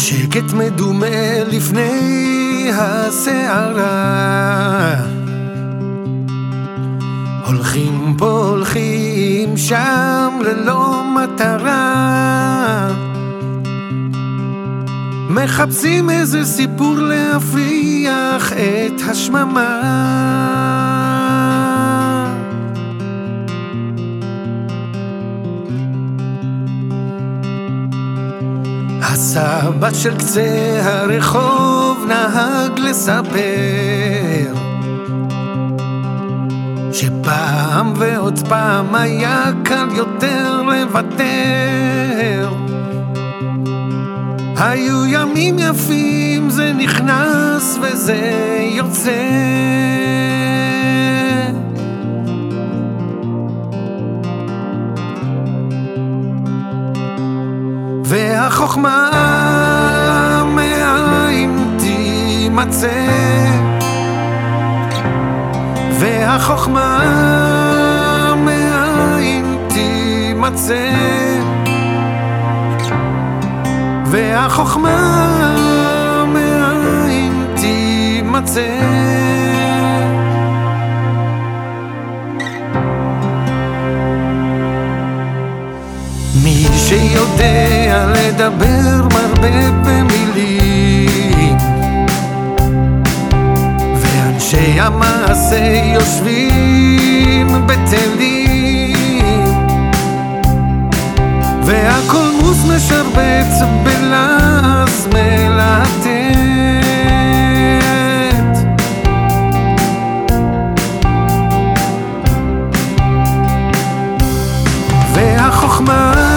שקט מדומה לפני הסערה. הולכים פה הולכים שם ללא מטרה. מחפשים איזה סיפור להפריח את השממה הסבא של קצה הרחוב נהג לספר שפעם ועוד פעם היה קל יותר לוותר. היו ימים יפים, זה נכנס וזה יוצא והחוכמה מאין תימצא. והחוכמה מאין תימצא. והחוכמה מאין תימצא מי שיודע לדבר מרבה במילים. ואנשי המעשה יושבים בטלים. והקולמוס משרבץ בלעז מלטט. והחוכמה